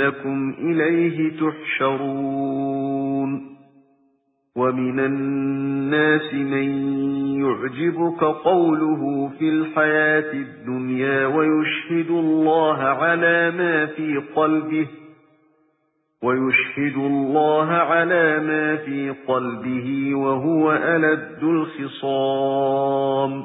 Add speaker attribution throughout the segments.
Speaker 1: أنكم إليه تحشرون ومن الناس من يعجبك قوله في الحياة الدنيا ويشهد الله على ما في قلبه ويشهد الله على ما في قلبه وهو ألد الخصام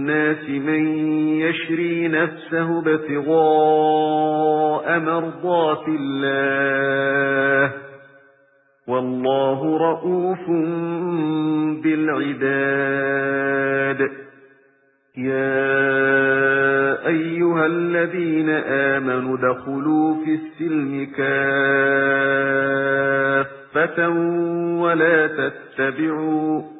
Speaker 1: النَّاسِ مَن يَشْرِي نَفْسَهُ ابْتِغَاءَ مَرْضَاتِ اللَّهِ وَاللَّهُ رَءُوفٌ بِالْعِبَادِ. يَا أَيُّهَا الَّذِينَ آمَنُوا ادْخُلُوا فِي السِّلْمِ كَافَّةً وَلَا تَتَّبِعُوا